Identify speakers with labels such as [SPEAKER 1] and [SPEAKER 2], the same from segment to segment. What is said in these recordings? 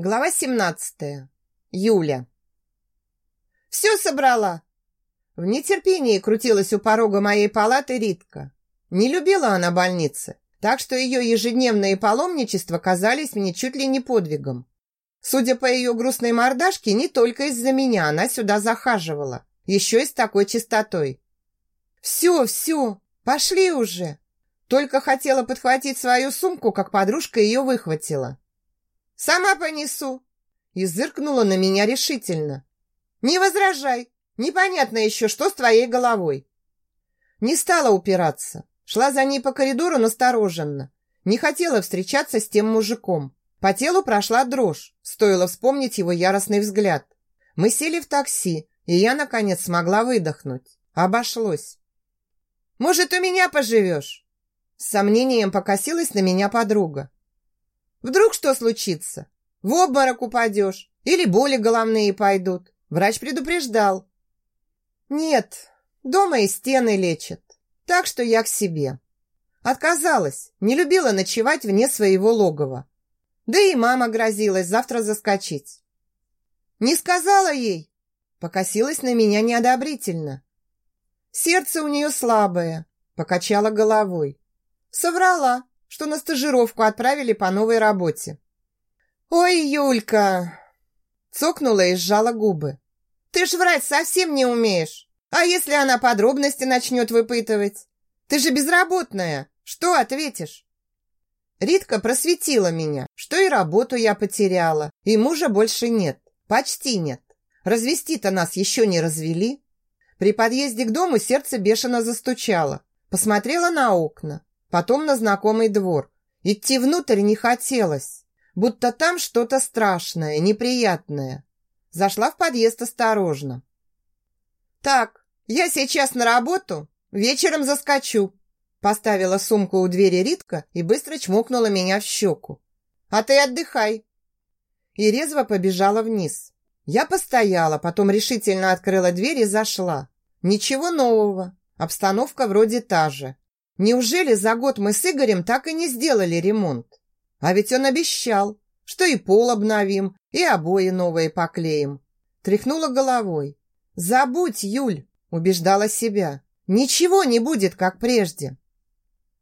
[SPEAKER 1] Глава 17. Юля. «Все собрала!» В нетерпении крутилась у порога моей палаты Ритка. Не любила она больницы, так что ее ежедневные паломничества казались мне чуть ли не подвигом. Судя по ее грустной мордашке, не только из-за меня она сюда захаживала, еще и с такой чистотой. «Все, все, пошли уже!» Только хотела подхватить свою сумку, как подружка ее выхватила. «Сама понесу!» И зыркнула на меня решительно. «Не возражай! Непонятно еще, что с твоей головой!» Не стала упираться. Шла за ней по коридору настороженно. Не хотела встречаться с тем мужиком. По телу прошла дрожь, стоило вспомнить его яростный взгляд. Мы сели в такси, и я, наконец, смогла выдохнуть. Обошлось. «Может, у меня поживешь?» С сомнением покосилась на меня подруга. Вдруг что случится? В обморок упадешь или боли головные пойдут. Врач предупреждал. Нет, дома и стены лечат. Так что я к себе. Отказалась, не любила ночевать вне своего логова. Да и мама грозилась завтра заскочить. Не сказала ей, покосилась на меня неодобрительно. Сердце у нее слабое, покачала головой. Соврала, что на стажировку отправили по новой работе. «Ой, Юлька!» Цокнула и сжала губы. «Ты ж врать совсем не умеешь. А если она подробности начнет выпытывать? Ты же безработная. Что ответишь?» Ритка просветила меня, что и работу я потеряла, и мужа больше нет. Почти нет. Развести-то нас еще не развели. При подъезде к дому сердце бешено застучало. Посмотрела на окна потом на знакомый двор. Идти внутрь не хотелось, будто там что-то страшное, неприятное. Зашла в подъезд осторожно. «Так, я сейчас на работу, вечером заскочу», Поставила сумку у двери Ритка и быстро чмокнула меня в щеку. «А ты отдыхай!» И резво побежала вниз. Я постояла, потом решительно открыла дверь и зашла. Ничего нового. Обстановка вроде та же. Неужели за год мы с Игорем так и не сделали ремонт? А ведь он обещал, что и пол обновим, и обои новые поклеим. Тряхнула головой. «Забудь, Юль!» – убеждала себя. «Ничего не будет, как прежде».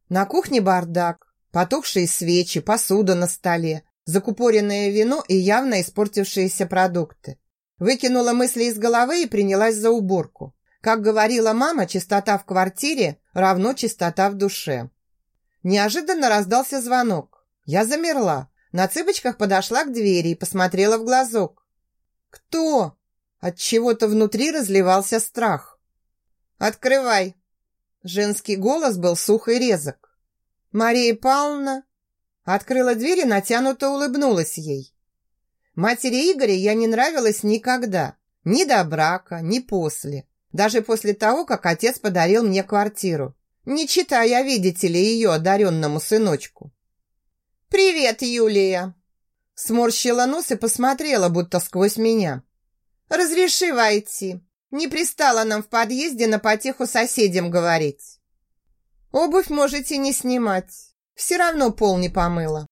[SPEAKER 1] На кухне бардак, потухшие свечи, посуда на столе, закупоренное вино и явно испортившиеся продукты. Выкинула мысли из головы и принялась за уборку. Как говорила мама, чистота в квартире равно чистота в душе. Неожиданно раздался звонок. Я замерла. На цыпочках подошла к двери и посмотрела в глазок. «Кто?» От чего-то внутри разливался страх. «Открывай!» Женский голос был сух и резок. «Мария Павловна?» Открыла дверь и натянуто улыбнулась ей. Матери Игоря я не нравилась никогда. Ни до брака, ни после. Даже после того, как отец подарил мне квартиру. Не читая, видите ли, ее одаренному сыночку. «Привет, Юлия!» Сморщила нос и посмотрела, будто сквозь меня. «Разреши войти. Не пристала нам в подъезде на потеху соседям говорить. Обувь можете не снимать. Все равно пол не помыла.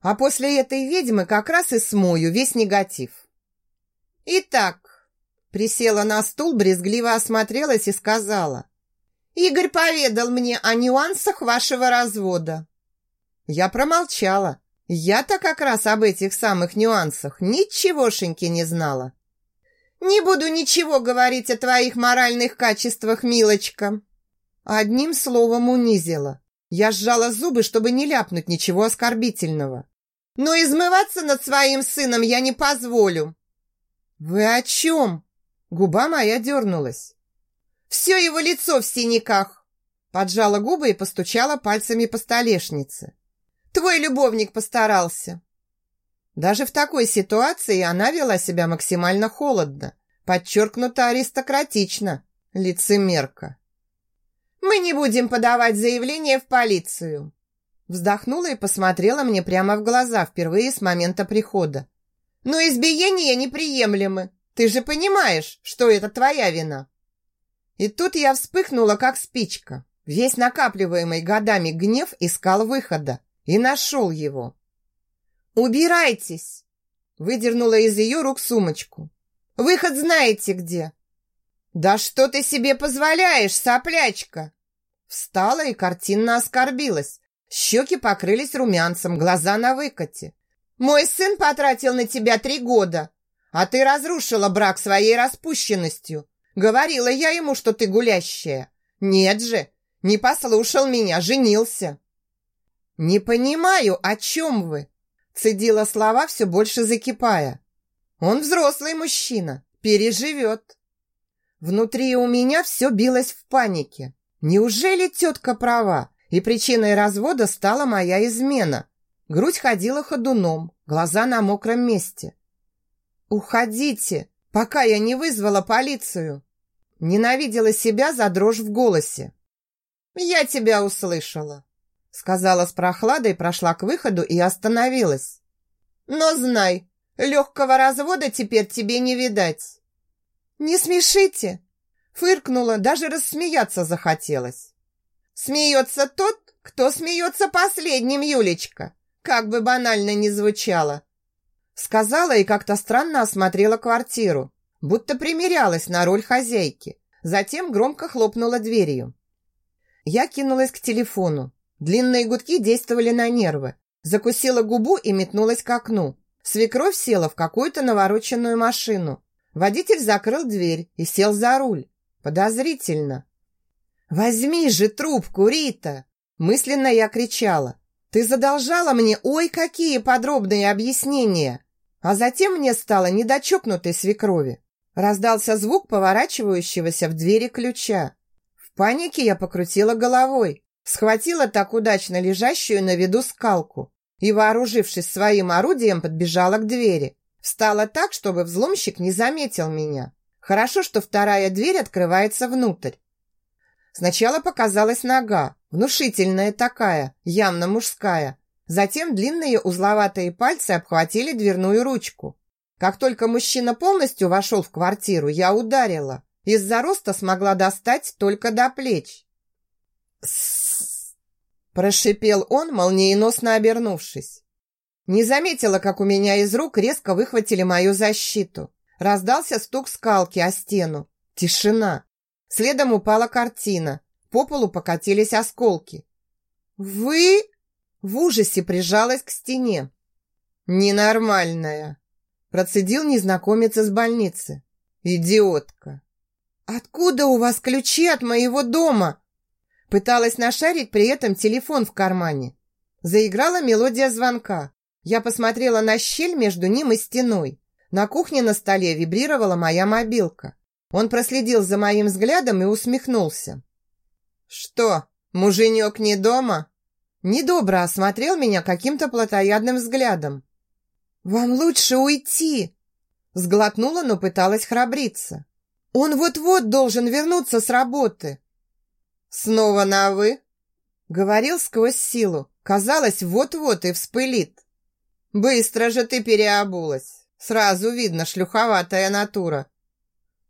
[SPEAKER 1] А после этой ведьмы как раз и смою весь негатив. Итак, Присела на стул, брезгливо осмотрелась и сказала. «Игорь поведал мне о нюансах вашего развода». Я промолчала. Я-то как раз об этих самых нюансах ничегошеньки не знала. «Не буду ничего говорить о твоих моральных качествах, милочка». Одним словом унизила. Я сжала зубы, чтобы не ляпнуть ничего оскорбительного. «Но измываться над своим сыном я не позволю». «Вы о чем?» Губа моя дернулась. «Все его лицо в синяках!» Поджала губы и постучала пальцами по столешнице. «Твой любовник постарался!» Даже в такой ситуации она вела себя максимально холодно, подчеркнуто аристократично, лицемерка. «Мы не будем подавать заявление в полицию!» Вздохнула и посмотрела мне прямо в глаза впервые с момента прихода. «Но избиения неприемлемы. Ты же понимаешь, что это твоя вина. И тут я вспыхнула, как спичка. Весь накапливаемый годами гнев искал выхода и нашел его. «Убирайтесь!» Выдернула из ее рук сумочку. «Выход знаете где?» «Да что ты себе позволяешь, соплячка?» Встала и картинно оскорбилась. Щеки покрылись румянцем, глаза на выкате. «Мой сын потратил на тебя три года, а ты разрушила брак своей распущенностью. Говорила я ему, что ты гулящая. Нет же, не послушал меня, женился». «Не понимаю, о чем вы?» Цедила слова, все больше закипая. «Он взрослый мужчина, переживет». Внутри у меня все билось в панике. Неужели тетка права, и причиной развода стала моя измена? Грудь ходила ходуном, глаза на мокром месте. «Уходите, пока я не вызвала полицию!» Ненавидела себя за дрожь в голосе. «Я тебя услышала!» Сказала с прохладой, прошла к выходу и остановилась. «Но знай, легкого развода теперь тебе не видать!» «Не смешите!» Фыркнула, даже рассмеяться захотелось. «Смеется тот, кто смеется последним, Юлечка, как бы банально ни звучало!» Сказала и как-то странно осмотрела квартиру, будто примерялась на роль хозяйки. Затем громко хлопнула дверью. Я кинулась к телефону. Длинные гудки действовали на нервы. Закусила губу и метнулась к окну. Свекровь села в какую-то навороченную машину. Водитель закрыл дверь и сел за руль. Подозрительно. «Возьми же трубку, Рита!» Мысленно я кричала. «Ты задолжала мне ой какие подробные объяснения!» А затем мне стало недочокнутой свекрови. Раздался звук поворачивающегося в двери ключа. В панике я покрутила головой, схватила так удачно лежащую на виду скалку и, вооружившись своим орудием, подбежала к двери. Встала так, чтобы взломщик не заметил меня. Хорошо, что вторая дверь открывается внутрь. Сначала показалась нога, внушительная такая, явно мужская. Затем длинные узловатые пальцы обхватили дверную ручку. Как только мужчина полностью вошел в квартиру, я ударила. Из-за роста смогла достать только до плеч. «С-с-с!» прошипел он, молниеносно обернувшись. Не заметила, как у меня из рук резко выхватили мою защиту. Раздался стук скалки о стену. Тишина. Следом упала картина. По полу покатились осколки. «Вы?» В ужасе прижалась к стене. «Ненормальная!» Процедил незнакомец из больницы. «Идиотка!» «Откуда у вас ключи от моего дома?» Пыталась нашарить при этом телефон в кармане. Заиграла мелодия звонка. Я посмотрела на щель между ним и стеной. На кухне на столе вибрировала моя мобилка. Он проследил за моим взглядом и усмехнулся. «Что, муженек не дома?» Недобро осмотрел меня каким-то плотоядным взглядом. «Вам лучше уйти!» Сглотнула, но пыталась храбриться. «Он вот-вот должен вернуться с работы!» «Снова на «вы»?» Говорил сквозь силу. Казалось, вот-вот и вспылит. «Быстро же ты переобулась!» Сразу видно шлюховатая натура.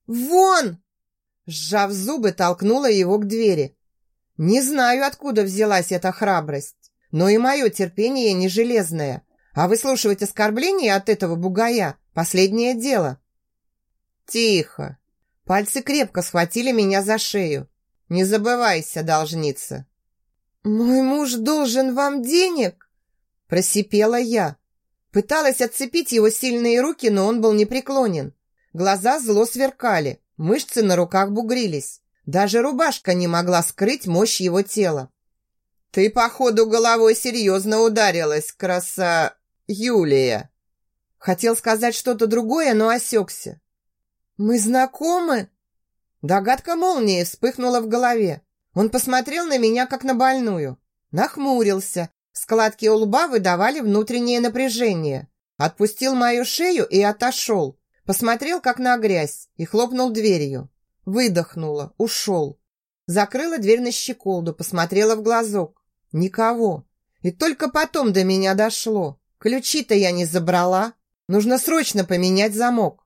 [SPEAKER 1] «Вон!» Сжав зубы, толкнула его к двери. Не знаю, откуда взялась эта храбрость, но и мое терпение не железное. А выслушивать оскорбления от этого бугая – последнее дело. Тихо. Пальцы крепко схватили меня за шею. Не забывайся, должница. «Мой муж должен вам денег?» Просипела я. Пыталась отцепить его сильные руки, но он был непреклонен. Глаза зло сверкали, мышцы на руках бугрились. Даже рубашка не могла скрыть мощь его тела. «Ты, походу, головой серьезно ударилась, краса... Юлия!» Хотел сказать что-то другое, но осекся. «Мы знакомы?» Догадка молнии вспыхнула в голове. Он посмотрел на меня, как на больную. Нахмурился, Складки у лба выдавали внутреннее напряжение. Отпустил мою шею и отошел. Посмотрел, как на грязь, и хлопнул дверью. Выдохнула, ушел. Закрыла дверь на щеколду, посмотрела в глазок. Никого. И только потом до меня дошло. Ключи-то я не забрала. Нужно срочно поменять замок.